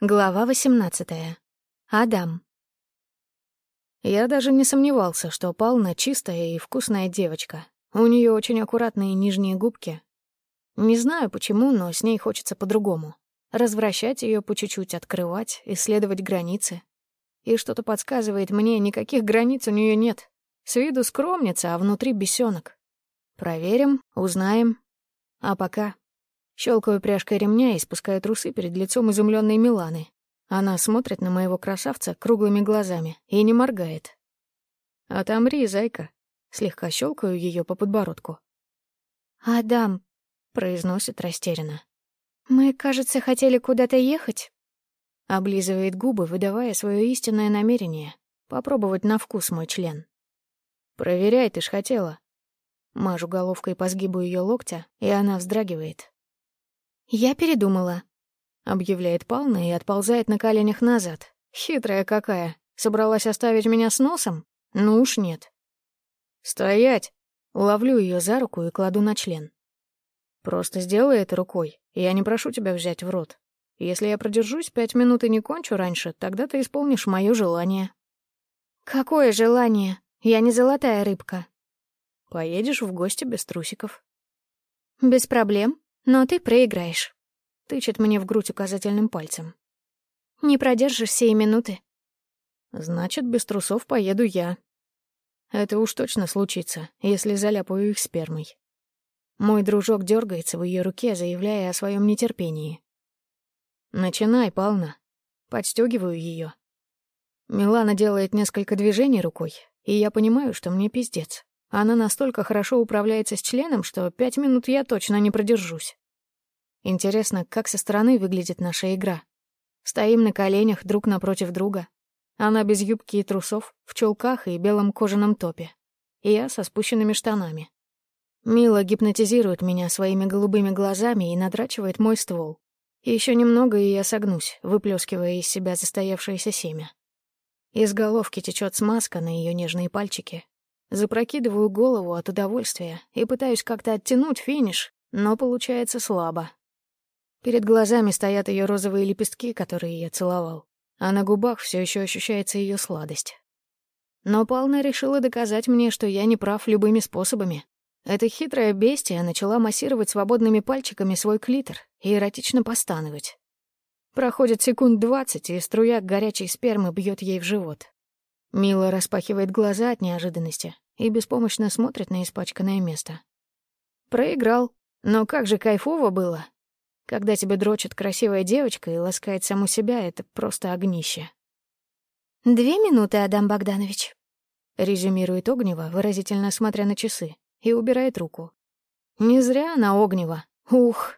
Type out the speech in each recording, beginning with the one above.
Глава 18. Адам. Я даже не сомневался, что Пална чистая и вкусная девочка. У нее очень аккуратные нижние губки. Не знаю почему, но с ней хочется по-другому. Развращать ее по чуть-чуть, открывать, исследовать границы. И что-то подсказывает мне, никаких границ у нее нет. С виду скромница, а внутри бесенок. Проверим, узнаем. А пока Щелкаю пряжкой ремня и спускаю трусы перед лицом изумленной Миланы. Она смотрит на моего красавца круглыми глазами и не моргает. «Отомри, зайка», — слегка щелкаю ее по подбородку. «Адам», — произносит растерянно. «Мы, кажется, хотели куда-то ехать?» Облизывает губы, выдавая свое истинное намерение — попробовать на вкус мой член. «Проверяй, ты ж хотела». Мажу головкой по сгибу ее локтя, и она вздрагивает. «Я передумала», — объявляет Пална и отползает на коленях назад. «Хитрая какая. Собралась оставить меня с носом? Ну уж нет». «Стоять!» Ловлю ее за руку и кладу на член. «Просто сделай это рукой. Я не прошу тебя взять в рот. Если я продержусь пять минут и не кончу раньше, тогда ты исполнишь мое желание». «Какое желание? Я не золотая рыбка». «Поедешь в гости без трусиков». «Без проблем. Но ты проиграешь. Тычет мне в грудь указательным пальцем. Не продержишься и минуты. Значит, без трусов поеду я. Это уж точно случится, если заляпаю их спермой. Мой дружок дергается в ее руке, заявляя о своем нетерпении. «Начинай, Пална». Подстегиваю ее. Милана делает несколько движений рукой, и я понимаю, что мне пиздец. Она настолько хорошо управляется с членом, что пять минут я точно не продержусь. Интересно, как со стороны выглядит наша игра. Стоим на коленях друг напротив друга. Она без юбки и трусов, в чулках и белом кожаном топе. И я со спущенными штанами. Мила гипнотизирует меня своими голубыми глазами и надрачивает мой ствол. Еще немного, и я согнусь, выплескивая из себя застоявшееся семя. Из головки течет смазка на ее нежные пальчики, Запрокидываю голову от удовольствия и пытаюсь как-то оттянуть финиш, но получается слабо. Перед глазами стоят ее розовые лепестки, которые я целовал, а на губах все еще ощущается ее сладость. Но Пална решила доказать мне, что я не прав любыми способами. Эта хитрая бестия начала массировать свободными пальчиками свой клитор и эротично постановать. Проходит секунд двадцать, и струя горячей спермы бьет ей в живот. Мила распахивает глаза от неожиданности и беспомощно смотрит на испачканное место. Проиграл. Но как же кайфово было. Когда тебе дрочит красивая девочка и ласкает саму себя, это просто огнище. «Две минуты, Адам Богданович», — резюмирует Огнева, выразительно смотря на часы, и убирает руку. «Не зря она Огнева. Ух!»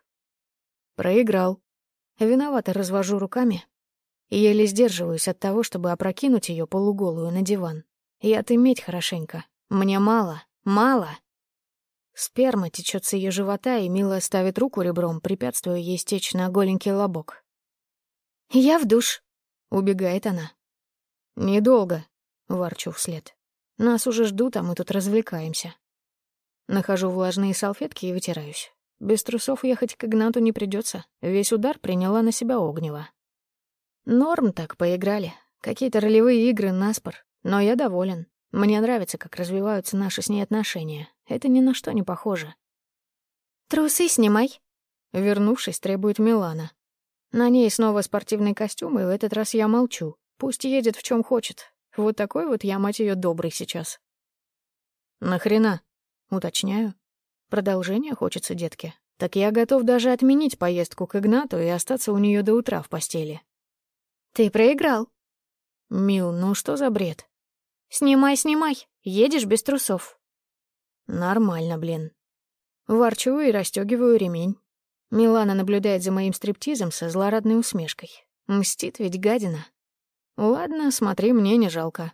Проиграл. Виновато развожу руками, и еле сдерживаюсь от того, чтобы опрокинуть ее полуголую на диван. И отыметь хорошенько. Мне мало, мало. Сперма течет с ее живота, и Мила ставит руку ребром, препятствуя ей стечь на голенький лобок. «Я в душ», — убегает она. «Недолго», — ворчу вслед. «Нас уже ждут, а мы тут развлекаемся». Нахожу влажные салфетки и вытираюсь. Без трусов ехать к Игнату не придется. Весь удар приняла на себя Огнева. Норм так поиграли. Какие-то ролевые игры наспор. Но я доволен. Мне нравится, как развиваются наши с ней отношения. Это ни на что не похоже. «Трусы снимай», — вернувшись, требует Милана. На ней снова спортивный костюм, и в этот раз я молчу. Пусть едет в чем хочет. Вот такой вот я, мать ее, добрый сейчас. «Нахрена?» — уточняю. Продолжение хочется, детки. Так я готов даже отменить поездку к Игнату и остаться у нее до утра в постели. «Ты проиграл». «Мил, ну что за бред?» «Снимай, снимай. Едешь без трусов». «Нормально, блин». Ворчу и расстёгиваю ремень. Милана наблюдает за моим стриптизом со злорадной усмешкой. Мстит ведь гадина. Ладно, смотри, мне не жалко.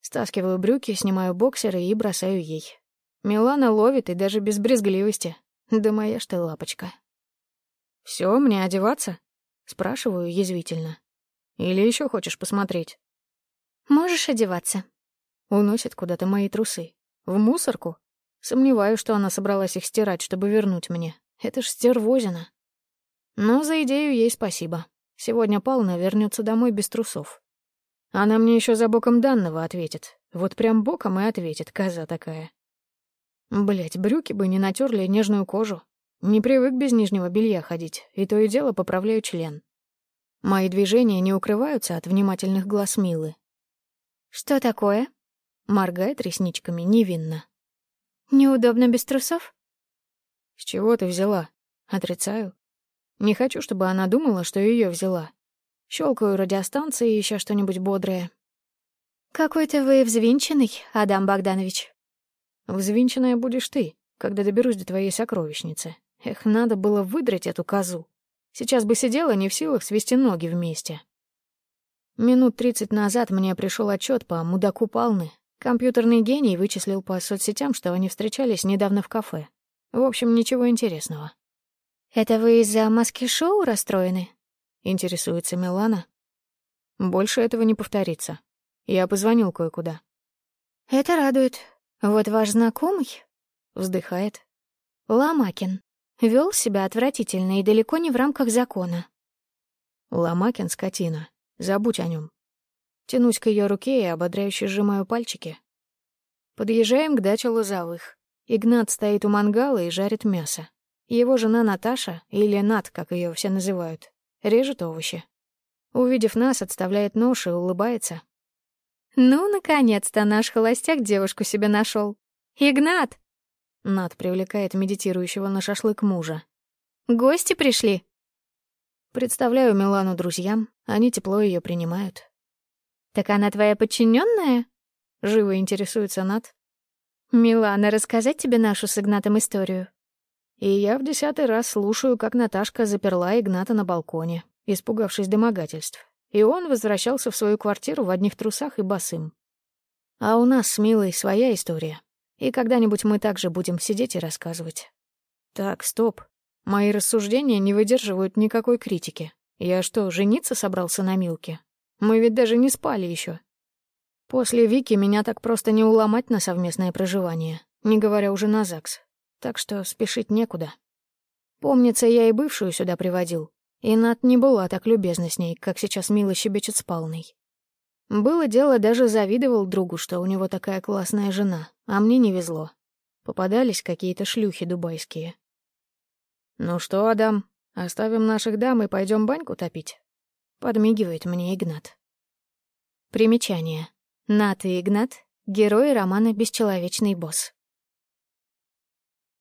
Стаскиваю брюки, снимаю боксеры и бросаю ей. Милана ловит и даже без брезгливости. Да моя ж ты лапочка. Все, мне одеваться?» — спрашиваю язвительно. Или еще хочешь посмотреть? Можешь одеваться. Уносит куда-то мои трусы. В мусорку? Сомневаюсь, что она собралась их стирать, чтобы вернуть мне. Это ж стервозина. Но за идею ей спасибо. Сегодня Павловна вернется домой без трусов. Она мне еще за боком данного ответит. Вот прям боком и ответит, коза такая. Блять, брюки бы не натерли нежную кожу. Не привык без нижнего белья ходить, и то и дело поправляю член. Мои движения не укрываются от внимательных глаз Милы. «Что такое?» — моргает ресничками невинно. «Неудобно без трусов?» «С чего ты взяла?» Отрицаю. Не хочу, чтобы она думала, что ее взяла. Щелкаю радиостанции, еще что-нибудь бодрое. «Какой-то вы взвинченный, Адам Богданович». «Взвинченная будешь ты, когда доберусь до твоей сокровищницы. Эх, надо было выдрать эту козу. Сейчас бы сидела не в силах свести ноги вместе». Минут тридцать назад мне пришел отчет по мудаку Палны. Компьютерный гений вычислил по соцсетям, что они встречались недавно в кафе. В общем, ничего интересного. «Это вы из-за маски-шоу расстроены?» — интересуется Милана. «Больше этого не повторится. Я позвонил кое-куда». «Это радует. Вот ваш знакомый...» — вздыхает. «Ломакин. Вел себя отвратительно и далеко не в рамках закона». «Ломакин — скотина. Забудь о нем. Тянусь к ее руке и ободряюще сжимаю пальчики. Подъезжаем к даче Лозовых. Игнат стоит у мангала и жарит мясо. Его жена Наташа, или Нат, как ее все называют, режет овощи. Увидев нас, отставляет нож и улыбается. «Ну, наконец-то наш холостяк девушку себе нашел. Игнат!» Нат привлекает медитирующего на шашлык мужа. «Гости пришли?» Представляю Милану друзьям, они тепло ее принимают. «Так она твоя подчиненная? Живо интересуется Нат. «Милана, рассказать тебе нашу с Игнатом историю?» И я в десятый раз слушаю, как Наташка заперла Игната на балконе, испугавшись домогательств. И он возвращался в свою квартиру в одних трусах и босым. А у нас с Милой своя история. И когда-нибудь мы также будем сидеть и рассказывать. Так, стоп. Мои рассуждения не выдерживают никакой критики. Я что, жениться собрался на Милке? Мы ведь даже не спали еще. После Вики меня так просто не уломать на совместное проживание, не говоря уже на ЗАГС так что спешить некуда. Помнится, я и бывшую сюда приводил, и Над не была так любезна с ней, как сейчас мило щебечет с Палной. Было дело, даже завидовал другу, что у него такая классная жена, а мне не везло. Попадались какие-то шлюхи дубайские. «Ну что, Адам, оставим наших дам и пойдем баньку топить?» Подмигивает мне Игнат. Примечание. Нат и Игнат — герои романа «Бесчеловечный босс».